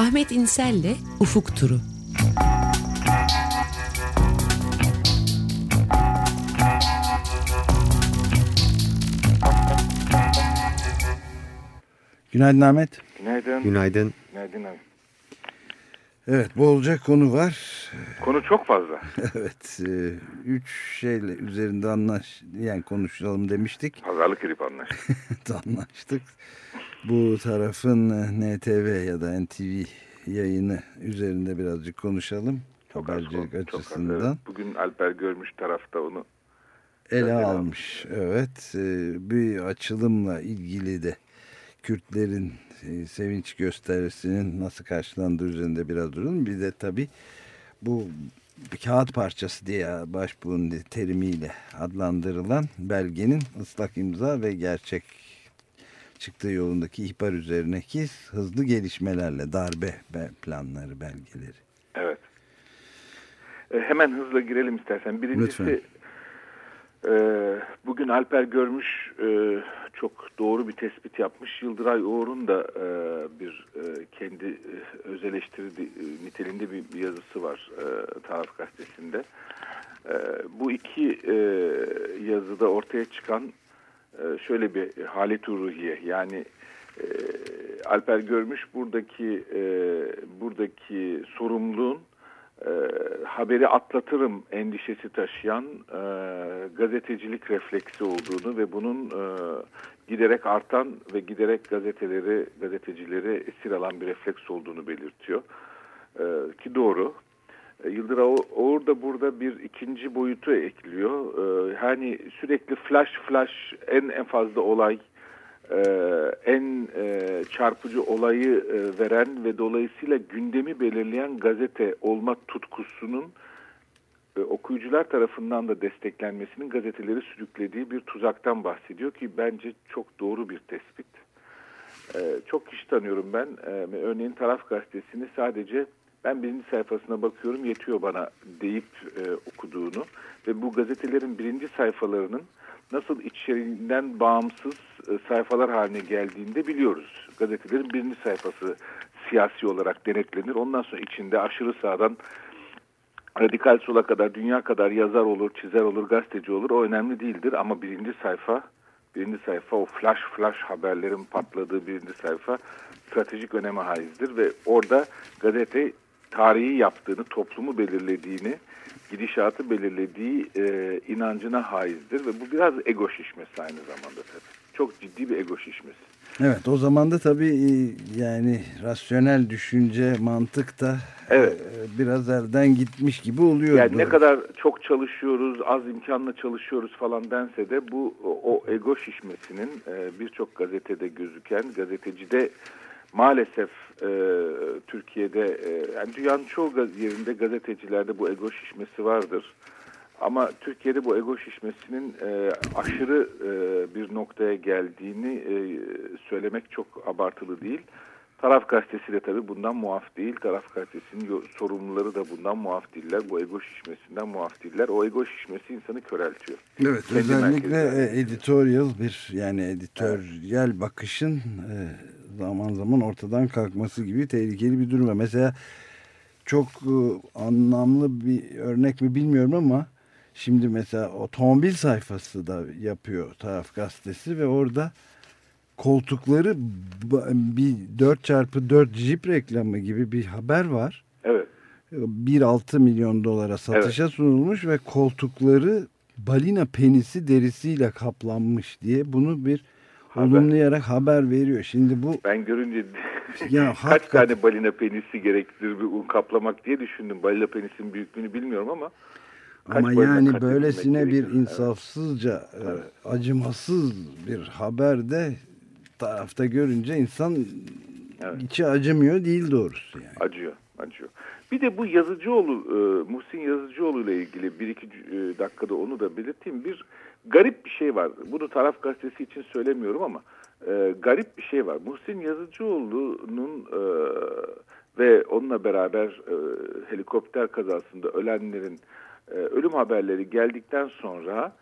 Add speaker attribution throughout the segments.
Speaker 1: Ahmet İnsel'le Ufuk Turu.
Speaker 2: Günaydın Ahmet.
Speaker 3: Günaydın.
Speaker 4: Günaydın.
Speaker 3: Günaydın abi.
Speaker 2: Evet bolca konu var.
Speaker 3: Konu çok fazla.
Speaker 2: evet. E, üç şeyle üzerinde anlaş yani konuşalım demiştik.
Speaker 3: Pazarlık edip anlaştık.
Speaker 2: anlaştık. Bu tarafın e, NTV ya da NTV yayını üzerinde birazcık konuşalım.
Speaker 3: Çok
Speaker 2: Habercilik
Speaker 3: az, çok
Speaker 2: açısından.
Speaker 3: Az, evet. Bugün Alper görmüş tarafta onu
Speaker 2: ele almış. Evet. E, bir açılımla ilgili de Kürtlerin e, sevinç gösterisinin nasıl karşılandığı üzerinde biraz durun. Bir de tabii bu kağıt parçası diye başbuğun terimiyle adlandırılan belgenin ıslak imza ve gerçek çıktığı yolundaki ihbar üzerineki hızlı gelişmelerle darbe planları belgeleri.
Speaker 3: Evet. E, hemen hızla girelim istersen. Birincisi Lütfen. e, bugün Alper görmüş e, çok doğru bir tespit yapmış. Yıldıray Uğur'un da e, bir e, kendi e, öz eleştiri e, niteliğinde bir, bir yazısı var e, Taraf Gazetesi'nde. E, bu iki e, yazıda ortaya çıkan şöyle bir halet ruhiye yani e, Alper Görmüş buradaki e, buradaki sorumluluğun e, haberi atlatırım endişesi taşıyan e, gazetecilik refleksi olduğunu ve bunun e, giderek artan ve giderek gazeteleri, gazetecileri esir alan bir refleks olduğunu belirtiyor. E, ki doğru. E, Yıldıra Oğur da burada bir ikinci boyutu ekliyor. E, hani sürekli flash flash en en fazla olay e, en çarpıcı olayı veren ve dolayısıyla gündemi belirleyen gazete olma tutkusunun okuyucular tarafından da desteklenmesinin gazeteleri sürüklediği bir tuzaktan bahsediyor ki bence çok doğru bir tespit. Çok kişi tanıyorum ben. Örneğin Taraf Gazetesi'ni sadece ben birinci sayfasına bakıyorum yetiyor bana deyip e, okuduğunu ve bu gazetelerin birinci sayfalarının nasıl içeriğinden bağımsız e, sayfalar haline geldiğinde biliyoruz. Gazetelerin birinci sayfası siyasi olarak denetlenir. Ondan sonra içinde aşırı sağdan radikal sola kadar, dünya kadar yazar olur, çizer olur, gazeteci olur. O önemli değildir ama birinci sayfa, birinci sayfa o flash flash haberlerin patladığı birinci sayfa stratejik öneme haizdir ve orada gazete tarihi yaptığını, toplumu belirlediğini, gidişatı belirlediği e, inancına haizdir ve bu biraz ego şişmesi aynı zamanda tabii. Çok ciddi bir ego şişmesi.
Speaker 2: Evet o zaman da tabii e, yani rasyonel düşünce, mantık da evet. E, biraz elden gitmiş gibi oluyor.
Speaker 3: Yani ne kadar çok çalışıyoruz, az imkanla çalışıyoruz falan dense de bu o ego şişmesinin e, birçok gazetede gözüken, gazetecide maalesef e, Türkiye'de e, yani dünyanın çoğu yerinde gazetecilerde bu ego şişmesi vardır. Ama Türkiye'de bu ego şişmesinin e, aşırı e, bir noktaya geldiğini e, söylemek çok abartılı değil. Taraf gazetesi de tabii bundan muaf değil. Taraf gazetesinin sorumluları da bundan muaf değiller. Bu ego şişmesinden muaf değiller. O ego şişmesi insanı köreltiyor.
Speaker 2: Evet Kendi özellikle e, editorial bir yani editoryal evet. bakışın e, zaman zaman ortadan kalkması gibi tehlikeli bir durum. Mesela çok e, anlamlı bir örnek mi bilmiyorum ama şimdi mesela otomobil sayfası da yapıyor taraf gazetesi ve orada koltukları bir 4x4 Jeep reklamı gibi bir haber var.
Speaker 3: Evet.
Speaker 2: 1.6 milyon dolara satışa evet. sunulmuş ve koltukları balina penisi derisiyle kaplanmış diye bunu bir. Olumlayarak haber veriyor. Şimdi bu
Speaker 3: ben görünce ya, kaç tane balina penisi gerektirir bir un kaplamak diye düşündüm. Balina penisinin büyüklüğünü bilmiyorum ama
Speaker 2: ama yani böylesine bir insafsızca evet. Evet. acımasız bir haber de tarafta görünce insan evet. içi acımıyor değil doğrusu yani.
Speaker 3: Acıyor, acıyor. Bir de bu Yazıcıoğlu, e, Muhsin Yazıcıoğlu ile ilgili bir iki e, dakikada onu da belirteyim. Bir garip bir şey var. Bunu taraf gazetesi için söylemiyorum ama e, garip bir şey var. Muhsin Yazıcıoğlu'nun e, ve onunla beraber e, helikopter kazasında ölenlerin e, ölüm haberleri geldikten sonra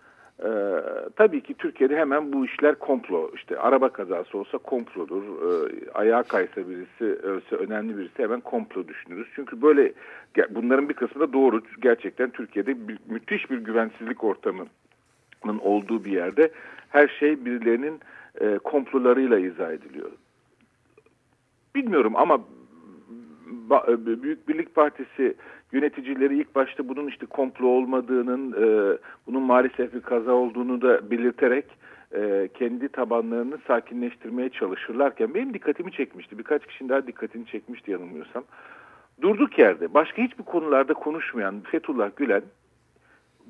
Speaker 3: Ee, tabii ki Türkiye'de hemen bu işler komplo. İşte araba kazası olsa komplodur. Ee, ayağa kaysa birisi, ölse önemli birisi hemen komplo düşünürüz. Çünkü böyle bunların bir kısmı da doğru. Gerçekten Türkiye'de bir, müthiş bir güvensizlik ortamının olduğu bir yerde her şey birilerinin e, komplolarıyla izah ediliyor. Bilmiyorum ama e, Büyük Birlik Partisi yöneticileri ilk başta bunun işte komplo olmadığının, e, bunun maalesef bir kaza olduğunu da belirterek e, kendi tabanlarını sakinleştirmeye çalışırlarken benim dikkatimi çekmişti. Birkaç kişinin daha dikkatini çekmişti yanılmıyorsam. Durduk yerde başka hiçbir konularda konuşmayan Fethullah Gülen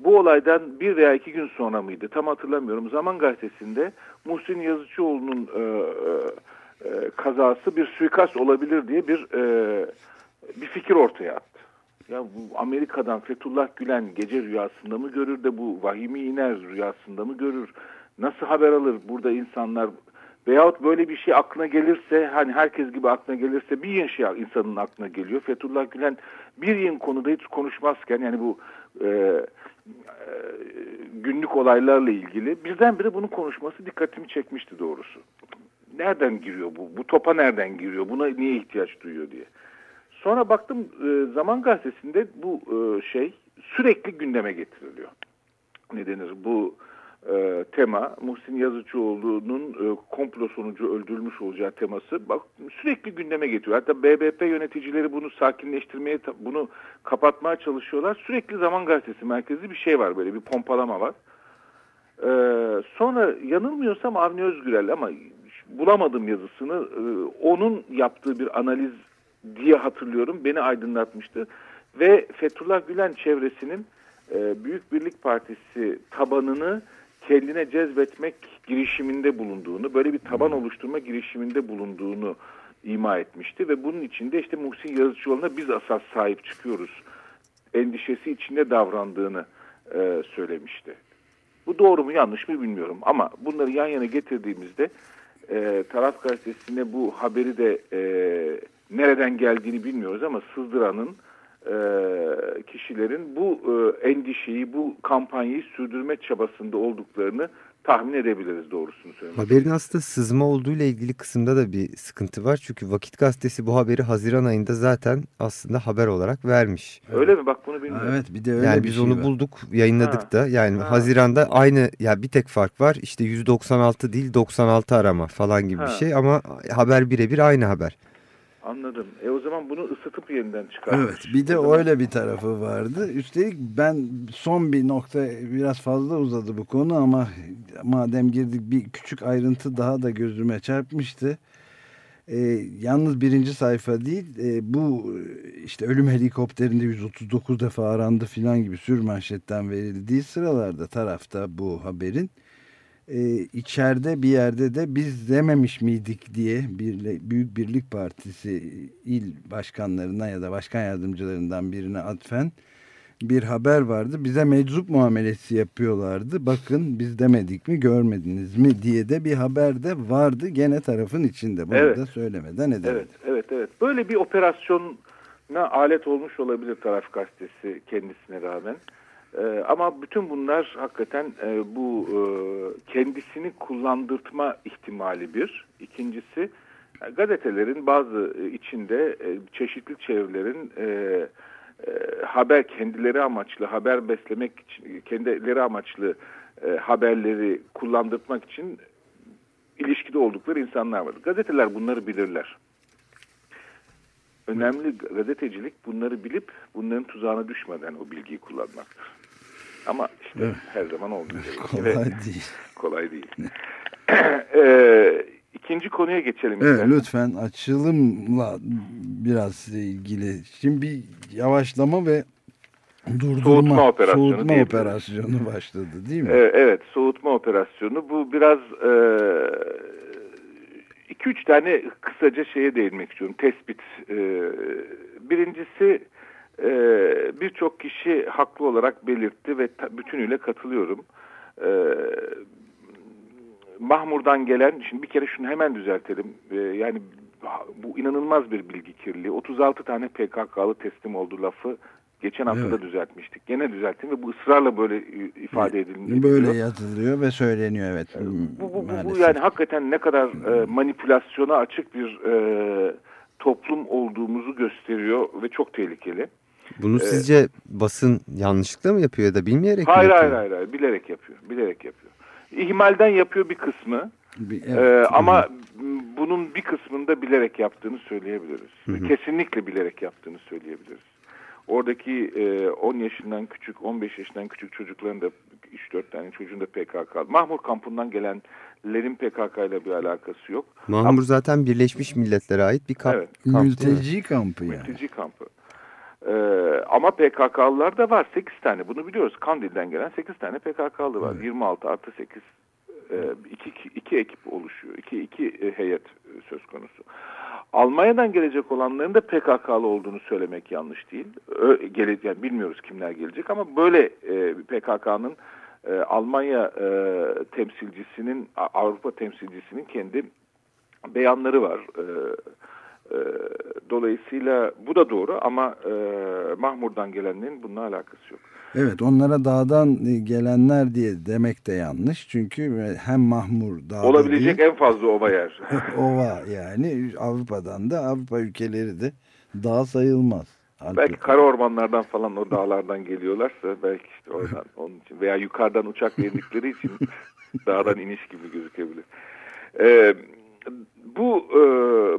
Speaker 3: bu olaydan bir veya iki gün sonra mıydı tam hatırlamıyorum. Zaman Gazetesi'nde Muhsin Yazıcıoğlu'nun e, e, e, kazası bir suikast olabilir diye bir e, bir fikir ortaya attı. Ya bu Amerika'dan Fethullah Gülen gece rüyasında mı görür de bu vahimi iner rüyasında mı görür? Nasıl haber alır burada insanlar veyahut böyle bir şey aklına gelirse hani herkes gibi aklına gelirse bir yığın şey insanın aklına geliyor. Fethullah Gülen bir yığın konuda hiç konuşmazken yani bu e, günlük olaylarla ilgili birdenbire bunu konuşması dikkatimi çekmişti doğrusu. Nereden giriyor bu? Bu topa nereden giriyor? Buna niye ihtiyaç duyuyor diye. Sonra baktım e, Zaman Gazetesi'nde bu e, şey sürekli gündeme getiriliyor. Ne denir? Bu e, tema Muhsin Yazıcıoğlu'nun e, komplo sonucu öldürülmüş olacağı teması bak sürekli gündeme getiriyor. Hatta BBP yöneticileri bunu sakinleştirmeye, bunu kapatmaya çalışıyorlar. Sürekli Zaman Gazetesi merkezli bir şey var böyle bir pompalama var. E, sonra yanılmıyorsam Avni Özgürel ama bulamadım yazısını. E, onun yaptığı bir analiz diye hatırlıyorum. Beni aydınlatmıştı. Ve Fethullah Gülen çevresinin e, Büyük Birlik Partisi tabanını kendine cezbetmek girişiminde bulunduğunu, böyle bir taban oluşturma girişiminde bulunduğunu ima etmişti. Ve bunun içinde işte Muhsin Yazıcıoğlu'na biz asas sahip çıkıyoruz endişesi içinde davrandığını e, söylemişti. Bu doğru mu yanlış mı bilmiyorum ama bunları yan yana getirdiğimizde e, taraf gazetesine bu haberi de e, nereden geldiğini bilmiyoruz ama sızdıranın e, kişilerin bu e, endişeyi, bu kampanyayı sürdürme çabasında olduklarını tahmin edebiliriz doğrusunu söylemek.
Speaker 4: Haberin aslında sızma olduğu ile ilgili kısımda da bir sıkıntı var. Çünkü Vakit Gazetesi bu haberi Haziran ayında zaten aslında haber olarak vermiş.
Speaker 3: Öyle mi? Bak bunu bilmiyorum.
Speaker 4: Evet bir de öyle yani bir biz şey onu var. bulduk, yayınladık ha. da. Yani ha. Haziran'da aynı ya bir tek fark var. İşte 196 değil 96 arama falan gibi ha. bir şey ama haber birebir aynı haber.
Speaker 3: Anladım. E o zaman bunu ısıtıp yeniden çıkarmış.
Speaker 2: Evet bir de öyle bir tarafı vardı. Üstelik ben son bir nokta biraz fazla uzadı bu konu ama madem girdik bir küçük ayrıntı daha da gözüme çarpmıştı. E, yalnız birinci sayfa değil e, bu işte ölüm helikopterinde 139 defa arandı filan gibi sür manşetten verildiği sıralarda tarafta bu haberin e, içeride bir yerde de biz dememiş miydik diye bir Büyük Birlik Partisi il başkanlarına ya da başkan yardımcılarından birine atfen bir haber vardı. Bize meczup muamelesi yapıyorlardı. Bakın biz demedik mi görmediniz mi diye de bir haber de vardı gene tarafın içinde. Bunu evet. da söylemeden edelim.
Speaker 3: Evet, evet, evet. Böyle bir operasyona alet olmuş olabilir taraf gazetesi kendisine rağmen. E, ama bütün bunlar hakikaten e, bu e, kendisini kullandırtma ihtimali bir. İkincisi e, gazetelerin bazı e, içinde e, çeşitli çevrelerin e, e, haber kendileri amaçlı haber beslemek için kendileri amaçlı e, haberleri kullandırtmak için ilişkide oldukları insanlar var. Gazeteler bunları bilirler. Önemli gazetecilik bunları bilip bunların tuzağına düşmeden o bilgiyi kullanmaktır. Ama işte evet. her zaman olduğu gibi.
Speaker 2: Kolay değil.
Speaker 3: Kolay değil. ee, ikinci konuya geçelim.
Speaker 2: Evet lütfen açılımla biraz ilgili. Şimdi bir yavaşlama ve durdurma, soğutma operasyonu, soğutma operasyonu başladı değil mi?
Speaker 3: Ee, evet soğutma operasyonu. Bu biraz... E, iki üç tane kısaca şeye değinmek istiyorum. Tespit. Ee, birincisi e, birçok kişi haklı olarak belirtti ve bütünüyle katılıyorum. E, Mahmur'dan gelen, şimdi bir kere şunu hemen düzeltelim. E, yani bu inanılmaz bir bilgi kirliliği. 36 tane PKK'lı teslim oldu lafı Geçen hafta evet. da düzeltmiştik. Gene düzelttim ve bu ısrarla böyle ifade ediliyor.
Speaker 2: Böyle yazılıyor ve söyleniyor evet.
Speaker 3: Bu, bu, bu, bu yani hakikaten ne kadar e, manipülasyona açık bir e, toplum olduğumuzu gösteriyor ve çok tehlikeli.
Speaker 4: Bunu ee, sizce basın yanlışlıkla mı yapıyor ya da bilmeyerek
Speaker 3: hayır,
Speaker 4: mi
Speaker 3: yapıyor? Hayır hayır hayır bilerek yapıyor. Bilerek yapıyor. İhmalden yapıyor bir kısmı. Bir, evet, ee, ama bunun bir kısmında bilerek yaptığını söyleyebiliriz. Hı hı. Kesinlikle bilerek yaptığını söyleyebiliriz. Oradaki e, 10 yaşından küçük, 15 yaşından küçük çocukların da 3-4 tane çocuğun da PKK. Mahmur kampından gelenlerin PKK ile bir alakası yok.
Speaker 4: Mahmur Ama, zaten Birleşmiş Milletler'e ait bir kamp. Evet.
Speaker 2: kamp Mülteci kampı yani.
Speaker 3: Mülteci kampı. Ee, ama PKK'lılar da var. 8 tane. Bunu biliyoruz. Kandil'den gelen 8 tane PKK'lı var. Evet. 26 artı 8 e, iki, iki, ekip oluşuyor. İki, iki e, heyet söz konusu. Almanya'dan gelecek olanların da PKK'lı olduğunu söylemek yanlış değil. Ö, gele, yani bilmiyoruz kimler gelecek ama böyle e, PKK'nın e, Almanya e, temsilcisinin, Avrupa temsilcisinin kendi beyanları var. E, e, dolayısıyla bu da doğru ama e, Mahmur'dan gelenlerin bununla alakası yok.
Speaker 2: Evet onlara dağdan gelenler diye demek de yanlış. Çünkü hem Mahmur dağda
Speaker 3: Olabilecek değil, en fazla ova yer.
Speaker 2: ova yani Avrupa'dan da Avrupa ülkeleri de dağ sayılmaz.
Speaker 3: Alp belki kara ormanlardan falan o dağlardan geliyorlarsa belki işte oradan onun için veya yukarıdan uçak indikleri için dağdan iniş gibi gözükebilir. Ee, bu e,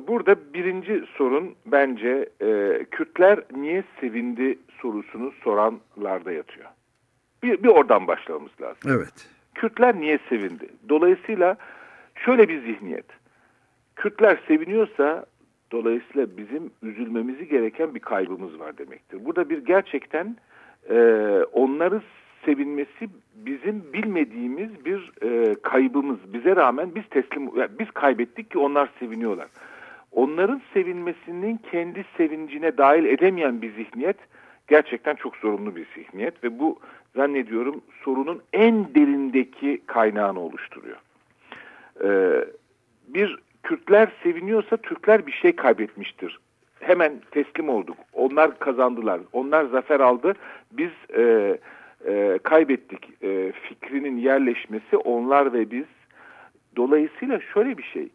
Speaker 3: burada birinci sorun bence e, Kürtler niye sevindi sorusunu soranlarda yatıyor. Bir, bir oradan başlamamız lazım.
Speaker 2: Evet.
Speaker 3: Kürtler niye sevindi? Dolayısıyla şöyle bir zihniyet. Kürtler seviniyorsa dolayısıyla bizim üzülmemizi gereken bir kaybımız var demektir. Burada bir gerçekten e, onları sevinmesi bizim bilmediğimiz bir e, kaybımız. Bize rağmen biz teslim, yani biz kaybettik ki onlar seviniyorlar. Onların sevinmesinin kendi sevincine dahil edemeyen bir zihniyet gerçekten çok sorunlu bir zihniyet ve bu zannediyorum sorunun en derindeki kaynağını oluşturuyor. Ee, bir Kürtler seviniyorsa Türkler bir şey kaybetmiştir. Hemen teslim olduk. Onlar kazandılar. Onlar zafer aldı. Biz e, e, kaybettik e, fikrinin yerleşmesi onlar ve biz. Dolayısıyla şöyle bir şey,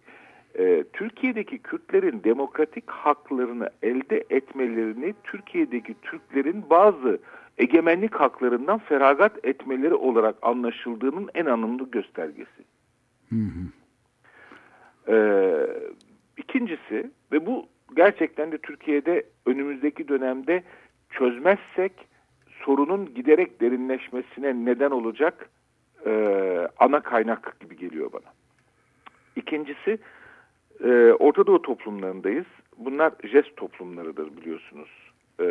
Speaker 3: e, Türkiye'deki Kürtlerin demokratik haklarını elde etmelerini Türkiye'deki Türklerin bazı egemenlik haklarından feragat etmeleri olarak anlaşıldığının en anlamlı göstergesi. Hı hı. Ee, ikincisi ve bu gerçekten de Türkiye'de önümüzdeki dönemde çözmezsek sorunun giderek derinleşmesine neden olacak e, ana kaynak gibi geliyor bana. İkincisi e, Orta Doğu toplumlarındayız. Bunlar jest toplumlarıdır biliyorsunuz. E,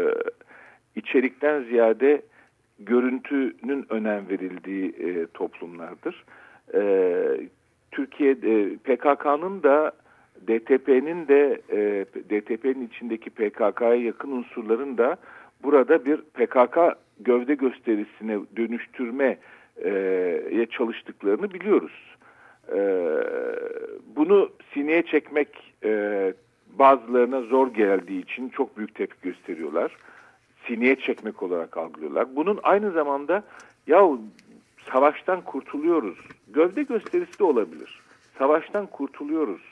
Speaker 3: içerikten ziyade görüntünün önem verildiği e, toplumlardır. E, Türkiye PKK'nın da DTP'nin de e, DTP'nin içindeki PKK'ya yakın unsurların da burada bir PKK gövde gösterisine dönüştürmeye çalıştıklarını biliyoruz. Bunu sineye çekmek bazılarına zor geldiği için çok büyük tepki gösteriyorlar. Sineye çekmek olarak algılıyorlar. Bunun aynı zamanda ya savaştan kurtuluyoruz. Gövde gösterisi de olabilir. Savaştan kurtuluyoruz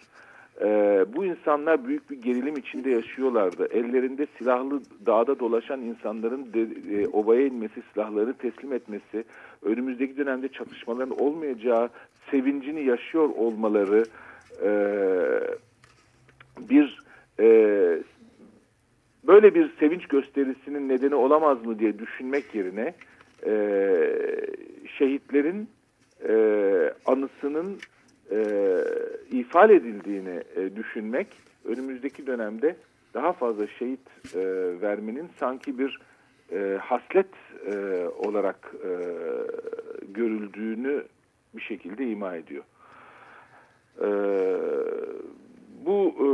Speaker 3: e, bu insanlar büyük bir gerilim içinde yaşıyorlardı. Ellerinde silahlı dağda dolaşan insanların de, e, obaya inmesi, silahlarını teslim etmesi, önümüzdeki dönemde çatışmaların olmayacağı sevincini yaşıyor olmaları e, bir e, böyle bir sevinç gösterisinin nedeni olamaz mı diye düşünmek yerine e, şehitlerin e, anısının e, ifade edildiğini e, düşünmek önümüzdeki dönemde daha fazla şehit e, vermenin sanki bir e, haslet e, olarak e, görüldüğünü bir şekilde ima ediyor. E, bu e,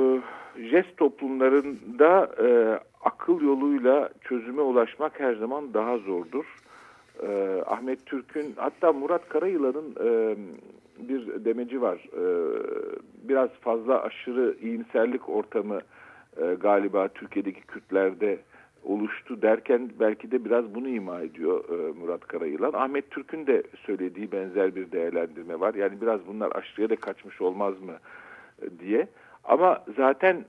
Speaker 3: jest toplumlarında e, akıl yoluyla çözüme ulaşmak her zaman daha zordur. E, Ahmet Türk'ün hatta Murat Karayılan'ın e, bir demeci var. E, biraz fazla aşırı iyimserlik ortamı e, galiba Türkiye'deki Kürtlerde oluştu derken belki de biraz bunu ima ediyor e, Murat Karayılan. Ahmet Türk'ün de söylediği benzer bir değerlendirme var. Yani biraz bunlar aşırıya da kaçmış olmaz mı e, diye. Ama zaten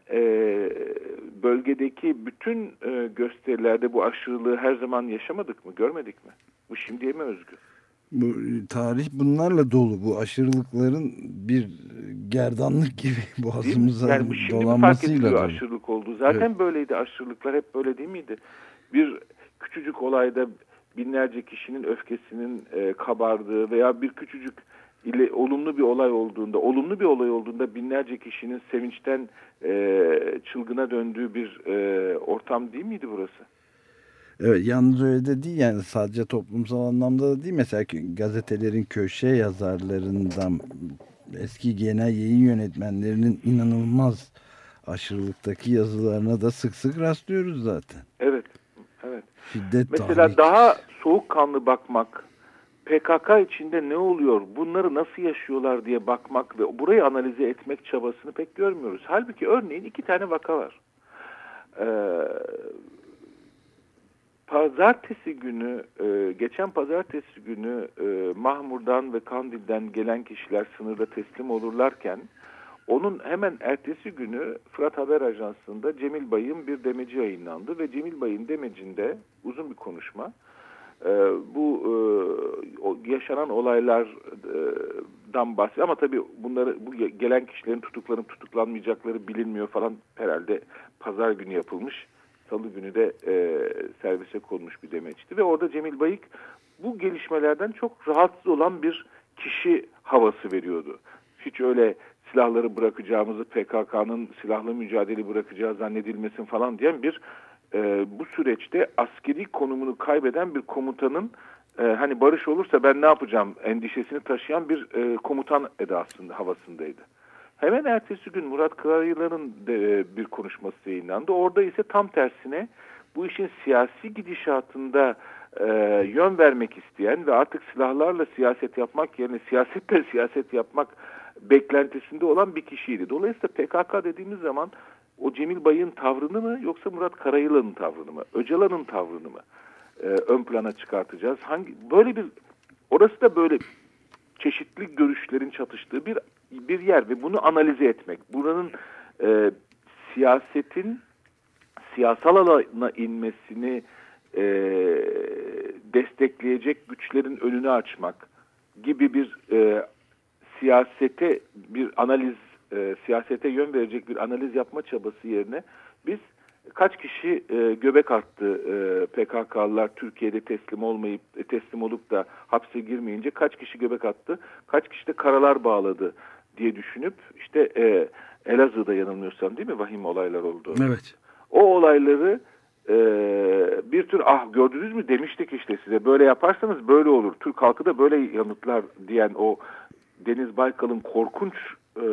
Speaker 3: bölgedeki bütün gösterilerde bu aşırılığı her zaman yaşamadık mı, görmedik mi? Bu şimdiye mi özgü?
Speaker 2: Bu tarih bunlarla dolu. Bu aşırılıkların bir gerdanlık gibi boğazımıza yani bu şimdi dolanmasıyla
Speaker 3: fark aşırılık oldu. Zaten evet. böyleydi aşırılıklar hep böyle değil miydi? Bir küçücük olayda binlerce kişinin öfkesinin e, kabardığı veya bir küçücük ile olumlu bir olay olduğunda, olumlu bir olay olduğunda binlerce kişinin sevinçten e, çılgına döndüğü bir e, ortam değil miydi burası?
Speaker 2: Evet yalnız öyle de değil yani sadece toplumsal anlamda da değil. Mesela gazetelerin köşe yazarlarından eski genel yayın yönetmenlerinin inanılmaz aşırılıktaki yazılarına da sık sık rastlıyoruz zaten.
Speaker 3: Evet. Evet.
Speaker 2: Şiddet
Speaker 3: Mesela tahrik. daha soğukkanlı bakmak, PKK içinde ne oluyor, bunları nasıl yaşıyorlar diye bakmak ve burayı analize etmek çabasını pek görmüyoruz. Halbuki örneğin iki tane vaka var. Ee, pazartesi günü, e, geçen pazartesi günü e, Mahmur'dan ve Kandil'den gelen kişiler sınırda teslim olurlarken onun hemen ertesi günü Fırat Haber Ajansı'nda Cemil Bay'ın bir demeci yayınlandı ve Cemil Bay'ın demecinde uzun bir konuşma e, bu e, yaşanan olaylardan bahsediyor. Ama tabii bunları bu gelen kişilerin tutuklanıp tutuklanmayacakları bilinmiyor falan. Herhalde pazar günü yapılmış salı günü de e, servise konmuş bir demeçti ve orada Cemil Bayık bu gelişmelerden çok rahatsız olan bir kişi havası veriyordu. Hiç öyle silahları bırakacağımızı PKK'nın silahlı mücadele bırakacağı zannedilmesin falan diyen bir e, bu süreçte askeri konumunu kaybeden bir komutanın e, hani barış olursa ben ne yapacağım endişesini taşıyan bir e, komutan edasında havasındaydı. Hemen ertesi gün Murat Karayılan'ın de bir konuşması yayınlandı. Orada ise tam tersine bu işin siyasi gidişatında e, yön vermek isteyen ve artık silahlarla siyaset yapmak yerine siyasetle siyaset yapmak beklentisinde olan bir kişiydi. Dolayısıyla PKK dediğimiz zaman o Cemil Bay'ın tavrını mı yoksa Murat Karayılan'ın tavrını mı, Öcalan'ın tavrını mı e, ön plana çıkartacağız? Hangi böyle bir orası da böyle çeşitli görüşlerin çatıştığı bir bir yer ve bunu analize etmek. Buranın e, siyasetin siyasal alana inmesini e, destekleyecek güçlerin önünü açmak gibi bir e, siyasete bir analiz e, siyasete yön verecek bir analiz yapma çabası yerine biz kaç kişi e, göbek attı e, PKK'lılar Türkiye'de teslim olmayıp teslim olup da hapse girmeyince kaç kişi göbek attı kaç kişi de karalar bağladı diye düşünüp işte e, Elazığ'da yanılmıyorsam değil mi vahim olaylar oldu.
Speaker 2: Evet.
Speaker 3: O olayları e, bir tür ah gördünüz mü demiştik işte size böyle yaparsanız böyle olur. Türk halkı da böyle yanıtlar diyen o Deniz Baykal'ın korkunç e,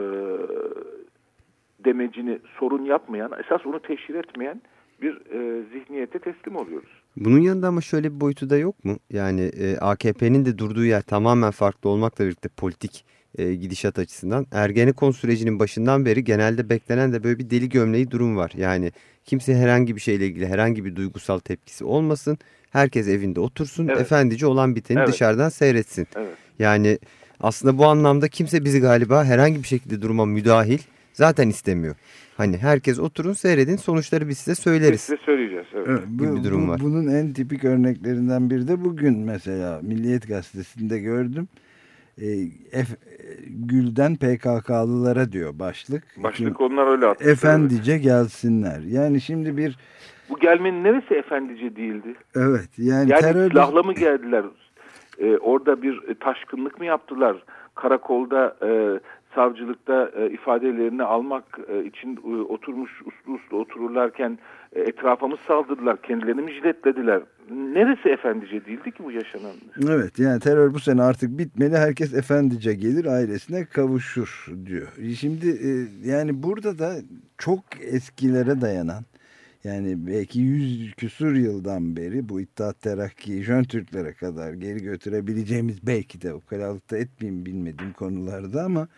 Speaker 3: demecini sorun yapmayan, esas onu teşhir etmeyen bir e, zihniyete teslim oluyoruz.
Speaker 4: Bunun yanında ama şöyle bir boyutu da yok mu? Yani e, AKP'nin de durduğu yer tamamen farklı olmakla birlikte politik e, gidişat açısından. Ergenekon sürecinin başından beri genelde beklenen de böyle bir deli gömleği durum var. Yani kimse herhangi bir şeyle ilgili herhangi bir duygusal tepkisi olmasın. Herkes evinde otursun, evet. efendici olan biteni evet. dışarıdan seyretsin. Evet. Yani aslında bu anlamda kimse bizi galiba herhangi bir şekilde duruma müdahil zaten istemiyor. Hani herkes oturun seyredin sonuçları biz size söyleriz. Biz
Speaker 3: size söyleyeceğiz. Evet.
Speaker 2: evet bu, bir durum var. Bunun en tipik örneklerinden biri de bugün mesela Milliyet Gazetesi'nde gördüm. E, F, Gül'den PKK'lılara diyor başlık.
Speaker 3: Başlık onlar öyle attı.
Speaker 2: Efendice gelsinler. Yani şimdi bir...
Speaker 3: Bu gelmenin neresi efendice değildi?
Speaker 2: Evet. Yani,
Speaker 3: yani terör... silahla mı geldiler? Ee, orada bir taşkınlık mı yaptılar? Karakolda e, savcılıkta e, ifadelerini almak e, için e, oturmuş uslu uslu otururlarken e, etrafımız saldırdılar. Kendilerini mi jiletlediler? Neresi efendice değildi ki bu yaşanan?
Speaker 2: Evet yani terör bu sene artık bitmeli. Herkes efendice gelir ailesine kavuşur diyor. Şimdi e, yani burada da çok eskilere dayanan yani belki yüz küsur yıldan beri bu İttihat Terakki, Jön Türklere kadar geri götürebileceğimiz belki de o ukalalıkta etmeyeyim bilmediğim konularda ama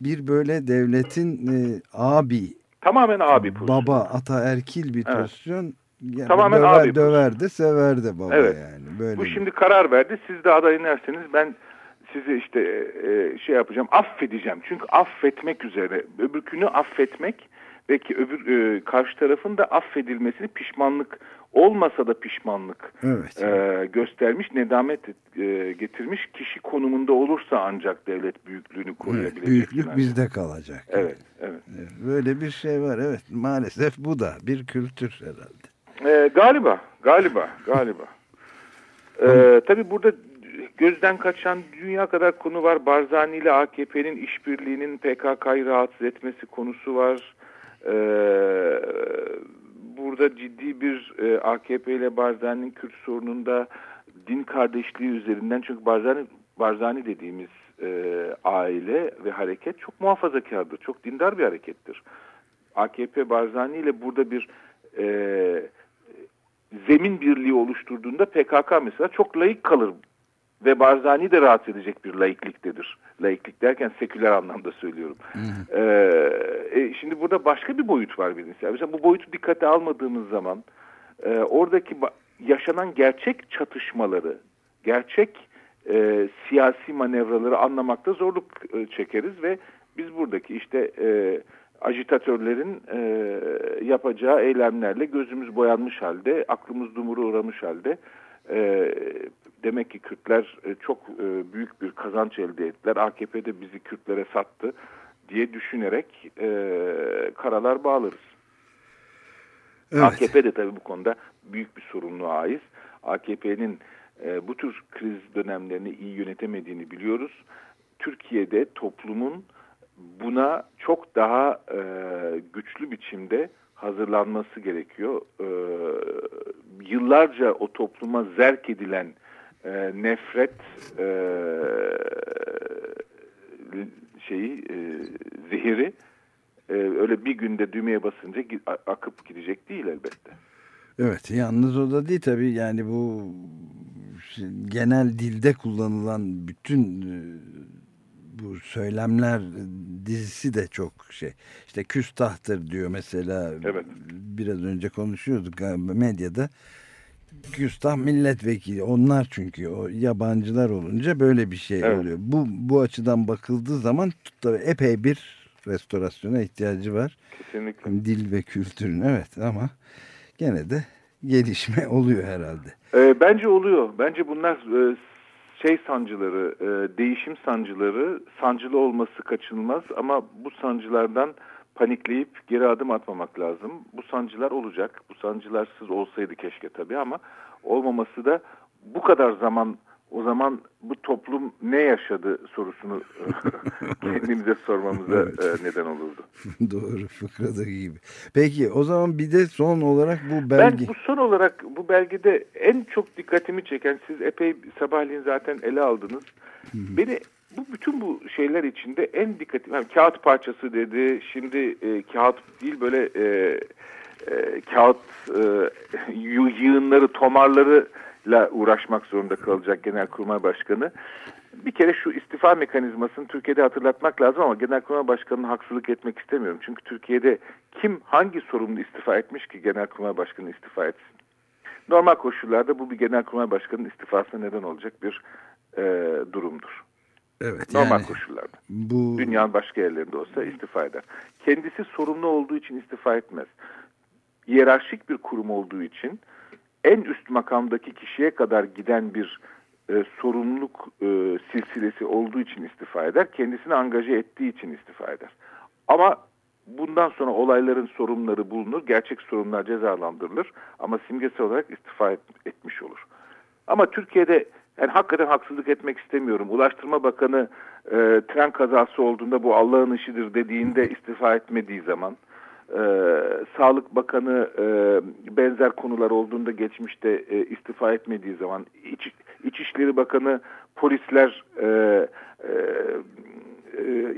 Speaker 2: bir böyle devletin e, abi
Speaker 3: tamamen abi pozisyonu.
Speaker 2: baba ataerkil bir evet. pozisyon Yani Tamamen döver, abi. Döver de sever de baba evet. yani.
Speaker 3: Böyle bu şimdi karar verdi. Siz de aday inerseniz ben sizi işte e, şey yapacağım affedeceğim. Çünkü affetmek üzere öbürkünü affetmek ve ki öbür e, karşı tarafın da affedilmesini pişmanlık olmasa da pişmanlık evet. e, göstermiş, nedamet e, getirmiş kişi konumunda olursa ancak devlet büyüklüğünü koruyabilecek. Evet,
Speaker 2: büyüklük yani. bizde kalacak.
Speaker 3: Evet, evet.
Speaker 2: Böyle bir şey var evet maalesef bu da bir kültür herhalde.
Speaker 3: E, galiba, galiba, galiba. e, tabii burada gözden kaçan dünya kadar konu var. Barzani ile AKP'nin işbirliğinin PKK'yı rahatsız etmesi konusu var. Ee, burada ciddi bir e, AKP ile Barzani'nin Kürt sorununda din kardeşliği üzerinden çünkü Barzani, Barzani dediğimiz e, aile ve hareket çok muhafazakardır, çok dindar bir harekettir. AKP Barzani ile burada bir e, zemin birliği oluşturduğunda PKK mesela çok layık kalır ve Barzani de rahatsız edecek bir laikliktedir. Laiklik derken seküler anlamda söylüyorum. Ee, e, şimdi burada başka bir boyut var birincisi. Mesela bu boyutu dikkate almadığımız zaman e, oradaki yaşanan gerçek çatışmaları, gerçek e, siyasi manevraları anlamakta zorluk e, çekeriz ve biz buradaki işte e, ajitatörlerin e, yapacağı eylemlerle gözümüz boyanmış halde, aklımız dumura uğramış halde e, demek ki Kürtler e, çok e, büyük bir kazanç elde ettiler. AKP de bizi Kürtlere sattı diye düşünerek e, karalar bağlarız. Evet. AKP de tabii bu konuda büyük bir sorumluluğa ait. AKP'nin e, bu tür kriz dönemlerini iyi yönetemediğini biliyoruz. Türkiye'de toplumun buna çok daha e, güçlü biçimde hazırlanması gerekiyor. E, yıllarca o topluma zerk edilen e, nefret e, şeyi e, zehiri e, öyle bir günde düğmeye basınca akıp gidecek değil elbette.
Speaker 2: Evet yalnız o da değil tabii yani bu genel dilde kullanılan bütün e, bu söylemler dizisi de çok şey. İşte küstahtır diyor mesela. Evet. Biraz önce konuşuyorduk medyada. Küstah milletvekili onlar çünkü o yabancılar olunca böyle bir şey evet. oluyor. Bu bu açıdan bakıldığı zaman tabii epey bir restorasyona ihtiyacı var.
Speaker 3: Kesinlikle.
Speaker 2: Dil ve kültürün evet ama gene de gelişme oluyor herhalde.
Speaker 3: E, bence oluyor. Bence bunlar e, şey sancıları, e, değişim sancıları, sancılı olması kaçınılmaz ama bu sancılardan panikleyip geri adım atmamak lazım. Bu sancılar olacak. Bu sancılarsız olsaydı keşke tabii ama olmaması da bu kadar zaman o zaman bu toplum ne yaşadı sorusunu kendimize sormamıza evet. E, neden olurdu.
Speaker 2: Doğru fıkradaki gibi. Peki o zaman bir de son olarak bu belge...
Speaker 3: Ben bu son olarak bu belgede en çok dikkatimi çeken siz epey sabahleyin zaten ele aldınız. Beni bu bütün bu şeyler içinde en dikkatim yani kağıt parçası dedi. Şimdi e, kağıt değil böyle e, e, kağıt e, yığınları, tomarları ile uğraşmak zorunda kalacak Genelkurmay Başkanı. Bir kere şu istifa mekanizmasını Türkiye'de hatırlatmak lazım ama Genelkurmay Başkanı'na haksızlık etmek istemiyorum. Çünkü Türkiye'de kim hangi sorumlu istifa etmiş ki Genelkurmay Başkanı istifa etsin? Normal koşullarda bu bir Genelkurmay Başkanı'nın istifasına neden olacak bir e, durumdur.
Speaker 2: Evet,
Speaker 3: Normal yani, koşullarda. Bu... Dünyanın başka yerlerinde olsa istifa eder. Kendisi sorumlu olduğu için istifa etmez. Yerarşik bir kurum olduğu için en üst makamdaki kişiye kadar giden bir e, sorumluluk e, silsilesi olduğu için istifa eder. Kendisini angaje ettiği için istifa eder. Ama bundan sonra olayların sorumluları bulunur. Gerçek sorumlular cezalandırılır. Ama simgesel olarak istifa et, etmiş olur. Ama Türkiye'de yani hakikaten haksızlık etmek istemiyorum. Ulaştırma Bakanı e, tren kazası olduğunda bu Allah'ın işidir dediğinde istifa etmediği zaman e, Sağlık Bakanı e, benzer konular olduğunda geçmişte e, istifa etmediği zaman İç, İçişleri Bakanı polisler e, e,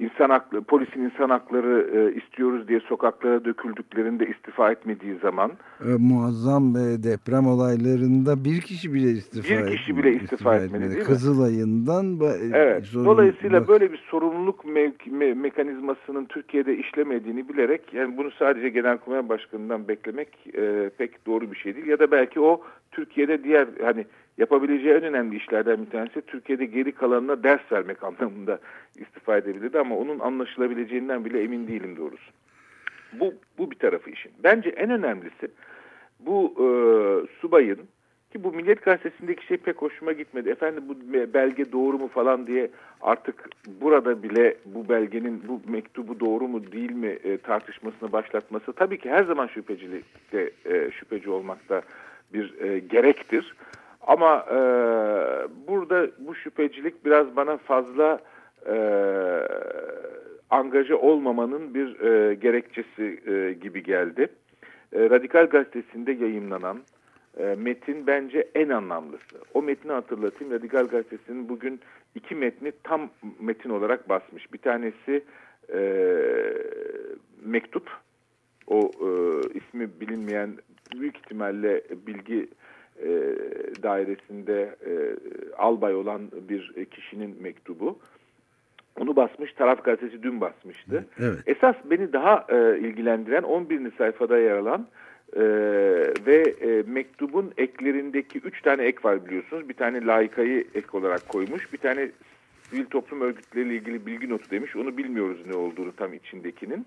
Speaker 3: insan hakları, polisin insan hakları e, istiyoruz diye sokaklara döküldüklerinde istifa etmediği zaman
Speaker 2: e, muazzam e, deprem olaylarında bir kişi bile istifa
Speaker 3: bir kişi bile istifa, istifa etmedi, etmedi değil mi?
Speaker 2: Kızılay'ından
Speaker 3: evet. Dolayısıyla bak... böyle bir sorumluluk me me mekanizmasının Türkiye'de işlemediğini bilerek yani bunu sadece Genelkurmay Başkanı'ndan beklemek e, pek doğru bir şey değil ya da belki o Türkiye'de diğer hani yapabileceği en önemli işlerden bir tanesi Türkiye'de geri kalanına ders vermek anlamında istifa edebilirdi ama onun anlaşılabileceğinden bile emin değilim doğrusu. Bu, bu bir tarafı işin. Bence en önemlisi bu e, subayın ki bu Milliyet Gazetesi'ndeki şey pek hoşuma gitmedi. Efendim bu belge doğru mu falan diye artık burada bile bu belgenin bu mektubu doğru mu değil mi e, tartışmasını başlatması tabii ki her zaman şüphecilikte e, şüpheci olmakta bir e, gerektir. Ama e, burada bu şüphecilik biraz bana fazla e, angaja olmamanın bir e, gerekçesi e, gibi geldi. E, Radikal Gazetesi'nde yayınlanan e, metin bence en anlamlısı. O metni hatırlatayım. Radikal Gazetesi'nin bugün iki metni tam metin olarak basmış. Bir tanesi e, mektup. O e, ismi bilinmeyen büyük ihtimalle bilgi e, dairesinde e, albay olan bir kişinin mektubu. Onu basmış, Taraf Gazetesi dün basmıştı. Evet. Esas beni daha e, ilgilendiren 11. sayfada yer alan e, ve e, mektubun eklerindeki üç tane ek var biliyorsunuz. Bir tane layıkayı ek olarak koymuş, bir tane sivil toplum örgütleriyle ilgili bilgi notu demiş. Onu bilmiyoruz ne olduğunu tam içindekinin.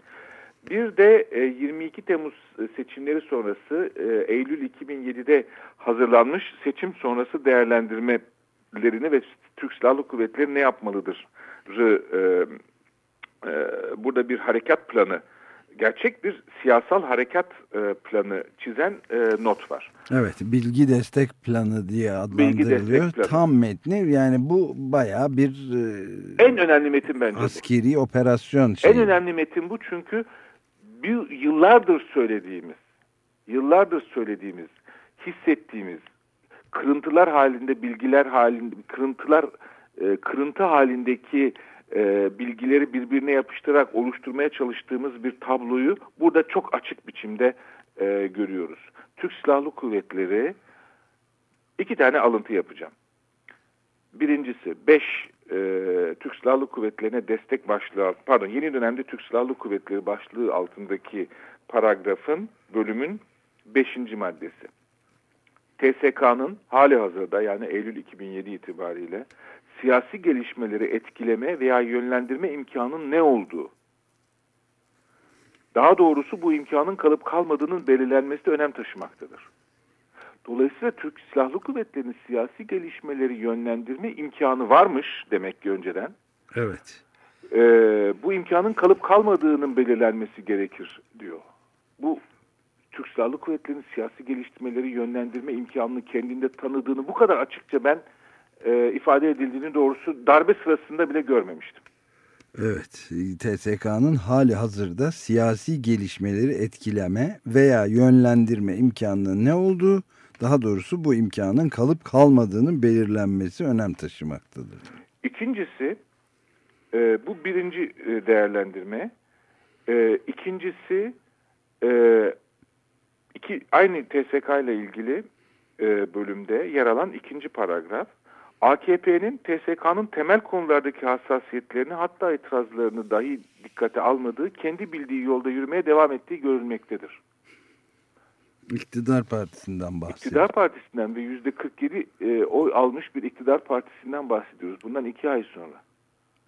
Speaker 3: Bir de 22 e, Temmuz seçimleri sonrası e, Eylül 2007'de hazırlanmış seçim sonrası değerlendirmelerini ve Türk Silahlı Kuvvetleri ne yapmalıdır? E, burada bir harekat planı, gerçek bir siyasal harekat planı çizen not var.
Speaker 2: Evet, bilgi destek planı diye adlandırılıyor. Planı. Tam metni yani bu baya bir
Speaker 3: en önemli metin bence.
Speaker 2: Askeri bu. operasyon şeyi.
Speaker 3: En önemli metin bu çünkü bir yıllardır söylediğimiz, yıllardır söylediğimiz, hissettiğimiz kırıntılar halinde, bilgiler halinde, kırıntılar, e, kırıntı halindeki e, bilgileri birbirine yapıştırarak oluşturmaya çalıştığımız bir tabloyu burada çok açık biçimde e, görüyoruz. Türk Silahlı Kuvvetleri iki tane alıntı yapacağım. Birincisi 5 e, Türk Silahlı Kuvvetleri'ne destek başlığı, pardon yeni dönemde Türk Silahlı Kuvvetleri başlığı altındaki paragrafın, bölümün 5. maddesi. TSK'nın hali hazırda yani Eylül 2007 itibariyle siyasi gelişmeleri etkileme veya yönlendirme imkanının ne olduğu, daha doğrusu bu imkanın kalıp kalmadığının belirlenmesi de önem taşımaktadır. Dolayısıyla Türk Silahlı Kuvvetleri'nin siyasi gelişmeleri yönlendirme imkanı varmış demek ki önceden.
Speaker 2: Evet.
Speaker 3: Ee, bu imkanın kalıp kalmadığının belirlenmesi gerekir diyor. Bu Türk Silahlı Kuvvetleri'nin siyasi geliştirmeleri yönlendirme imkanını kendinde tanıdığını bu kadar açıkça ben e, ifade edildiğini doğrusu darbe sırasında bile görmemiştim.
Speaker 2: Evet, TSK'nın hali hazırda siyasi gelişmeleri etkileme veya yönlendirme imkanının ne olduğu daha doğrusu bu imkanın kalıp kalmadığının belirlenmesi önem taşımaktadır.
Speaker 3: İkincisi e, bu birinci e, değerlendirme. E, ikincisi e, iki, aynı TSK ile ilgili e, bölümde yer alan ikinci paragraf. AKP'nin TSK'nın temel konulardaki hassasiyetlerini hatta itirazlarını dahi dikkate almadığı, kendi bildiği yolda yürümeye devam ettiği görülmektedir.
Speaker 2: İktidar partisinden bahsediyoruz.
Speaker 3: İktidar partisinden ve yüzde 47 e, oy almış bir iktidar partisinden bahsediyoruz. Bundan iki ay sonra.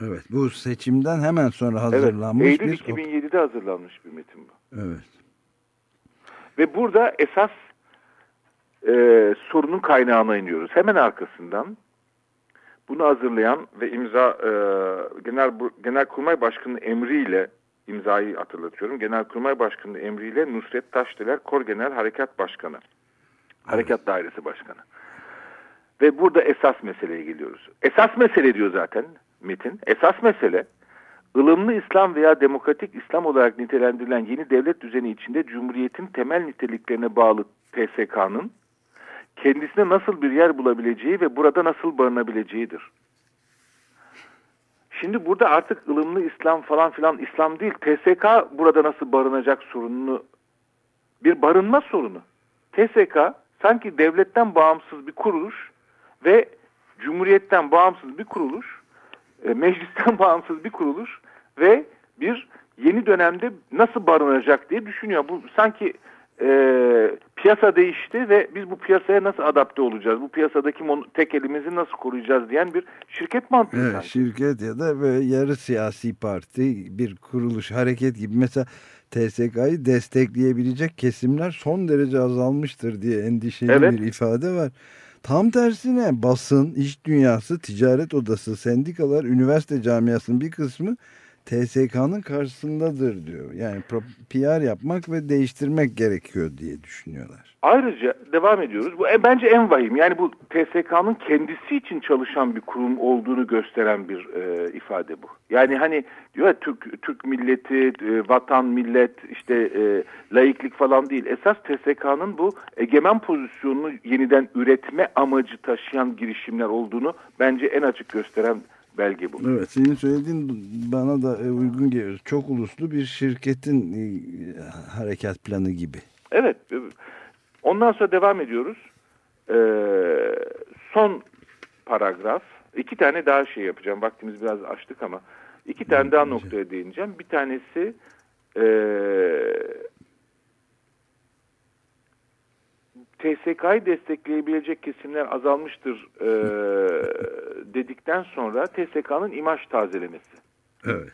Speaker 2: Evet bu seçimden hemen sonra hazırlanmış
Speaker 3: evet, Eylül bir... 2007'de hazırlanmış bir metin bu.
Speaker 2: Evet.
Speaker 3: Ve burada esas e, sorunun kaynağına iniyoruz. Hemen arkasından bunu hazırlayan ve imza e, Genel Genelkurmay Başkanı emriyle imzayı hatırlatıyorum. Genelkurmay Başkanı emriyle Nusret Taşdeler Kor Genel Harekat Başkanı. Harekat Dairesi Başkanı. Ve burada esas meseleye geliyoruz. Esas mesele diyor zaten Metin. Esas mesele ılımlı İslam veya demokratik İslam olarak nitelendirilen yeni devlet düzeni içinde Cumhuriyet'in temel niteliklerine bağlı TSK'nın kendisine nasıl bir yer bulabileceği ve burada nasıl barınabileceğidir. Şimdi burada artık ılımlı İslam falan filan İslam değil. TSK burada nasıl barınacak sorununu bir barınma sorunu. TSK sanki devletten bağımsız bir kuruluş ve cumhuriyetten bağımsız bir kuruluş, e, meclisten bağımsız bir kuruluş ve bir yeni dönemde nasıl barınacak diye düşünüyor. Bu sanki e, piyasa değişti ve biz bu piyasaya nasıl adapte olacağız? Bu piyasadaki tek elimizi nasıl koruyacağız diyen bir şirket mantığı.
Speaker 2: Evet, şirket ya da böyle yarı siyasi parti bir kuruluş hareket gibi. Mesela TSK'yı destekleyebilecek kesimler son derece azalmıştır diye endişeli evet. bir ifade var. Tam tersine basın, iş dünyası, ticaret odası, sendikalar, üniversite camiasının bir kısmı TSK'nın karşısındadır diyor. Yani PR yapmak ve değiştirmek gerekiyor diye düşünüyorlar.
Speaker 3: Ayrıca devam ediyoruz. Bu e, bence en vahim. Yani bu TSK'nın kendisi için çalışan bir kurum olduğunu gösteren bir e, ifade bu. Yani hani diyor ya Türk, Türk milleti, e, vatan, millet, işte e, laiklik falan değil. Esas TSK'nın bu egemen pozisyonunu yeniden üretme amacı taşıyan girişimler olduğunu bence en açık gösteren belge bu.
Speaker 2: Evet senin söylediğin bana da e, uygun geliyor. Çok uluslu bir şirketin e, harekat planı gibi.
Speaker 3: Evet. E, ondan sonra devam ediyoruz. Ee, son paragraf. İki tane daha şey yapacağım. Vaktimiz biraz açtık ama. iki tane daha noktaya değineceğim. Bir tanesi e, TSK'yı destekleyebilecek kesimler azalmıştır e, dedikten sonra TSK'nın imaj tazelemesi.
Speaker 2: Evet.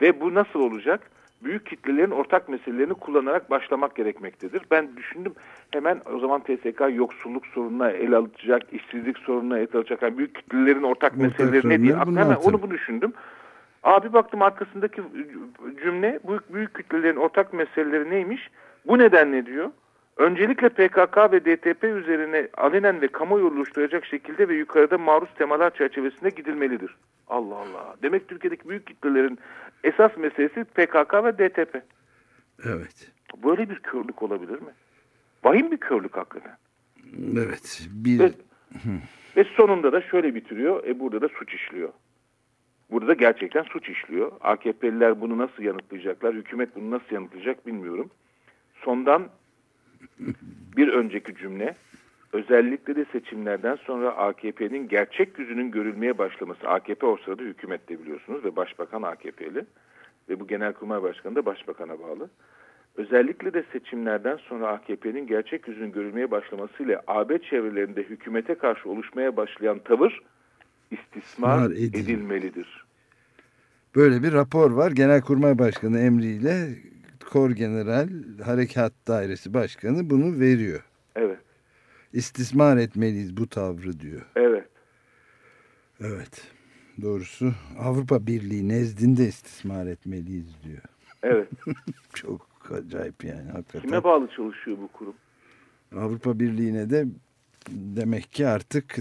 Speaker 3: Ve bu nasıl olacak? Büyük kitlelerin ortak meselelerini kullanarak başlamak gerekmektedir. Ben düşündüm hemen o zaman TSK yoksulluk sorununa el alacak, işsizlik sorununa el alacak. Yani büyük kitlelerin ortak, ortak meseleleri ne diye. Hemen onu bu düşündüm. Abi baktım arkasındaki cümle büyük, büyük kitlelerin ortak meseleleri neymiş? Bu nedenle diyor Öncelikle PKK ve DTP üzerine alenen ve kamuoyu oluşturacak şekilde ve yukarıda maruz temalar çerçevesinde gidilmelidir. Allah Allah. Demek Türkiye'deki büyük kitlelerin esas meselesi PKK ve DTP.
Speaker 2: Evet.
Speaker 3: Böyle bir körlük olabilir mi? Vahim bir körlük hakikaten.
Speaker 2: Evet. Bir...
Speaker 3: Ve, ve sonunda da şöyle bitiriyor. E burada da suç işliyor. Burada da gerçekten suç işliyor. AKP'liler bunu nasıl yanıtlayacaklar? Hükümet bunu nasıl yanıtlayacak bilmiyorum. Sondan bir önceki cümle özellikle de seçimlerden sonra AKP'nin gerçek yüzünün görülmeye başlaması. AKP o sırada hükümette biliyorsunuz ve başbakan AKP'li ve bu genelkurmay başkanı da başbakana bağlı. Özellikle de seçimlerden sonra AKP'nin gerçek yüzünün görülmeye başlamasıyla AB çevrelerinde hükümete karşı oluşmaya başlayan tavır istismar edilmelidir.
Speaker 2: Böyle bir rapor var. Genelkurmay Başkanı emriyle Kor General Harekat Dairesi Başkanı bunu veriyor.
Speaker 3: Evet.
Speaker 2: İstismar etmeliyiz bu tavrı diyor.
Speaker 3: Evet.
Speaker 2: Evet. Doğrusu Avrupa Birliği nezdinde istismar etmeliyiz diyor.
Speaker 3: Evet.
Speaker 2: Çok acayip yani hakikaten.
Speaker 3: Kime bağlı çalışıyor bu kurum?
Speaker 2: Avrupa Birliği'ne de demek ki artık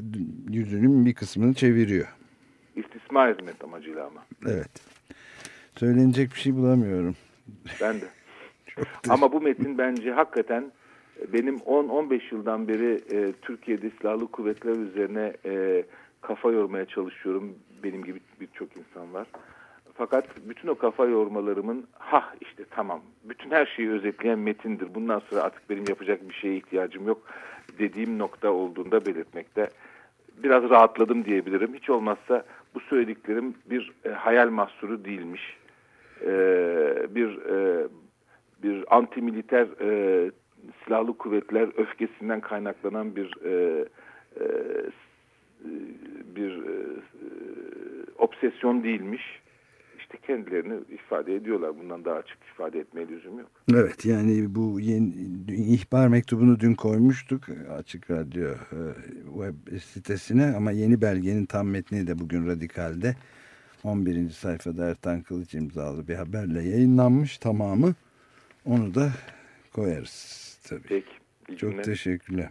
Speaker 2: yüzünün bir kısmını çeviriyor.
Speaker 3: İstismar hizmet amacıyla ama.
Speaker 2: Evet. Söylenecek bir şey bulamıyorum.
Speaker 3: Ben de. Ama bu metin bence hakikaten benim 10-15 yıldan beri e, Türkiye'de silahlı kuvvetler üzerine e, kafa yormaya çalışıyorum. Benim gibi birçok insan var. Fakat bütün o kafa yormalarımın ha işte tamam bütün her şeyi özetleyen metindir. Bundan sonra artık benim yapacak bir şeye ihtiyacım yok dediğim nokta olduğunda belirtmekte. Biraz rahatladım diyebilirim. Hiç olmazsa bu söylediklerim bir e, hayal mahsuru değilmiş. E, bir e, bir antimiliter e, silahlı kuvvetler öfkesinden kaynaklanan bir e, e, bir e, obsesyon değilmiş. İşte kendilerini ifade ediyorlar. Bundan daha açık ifade etmeye lüzum yok.
Speaker 2: Evet yani bu yeni ihbar mektubunu dün koymuştuk Açık Radyo e, web sitesine ama yeni belgenin tam metni de bugün Radikal'de 11. sayfada Ertan Kılıç imzalı bir haberle yayınlanmış tamamı. Onu da koyarız tabii.
Speaker 3: Peki.
Speaker 2: Çok teşekkürler.